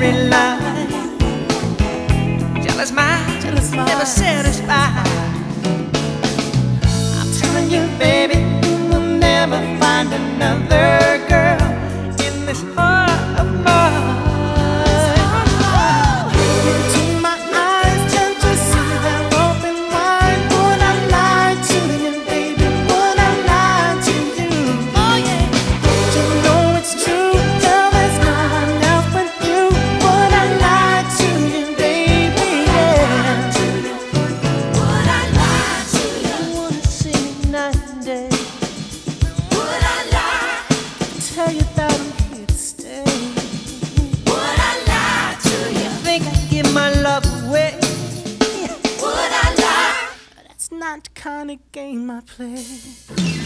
every line. Jealous mind, jealous mind, never satisfied. I'm telling you, baby, we'll never find another. Not the kind of game I play. Baby,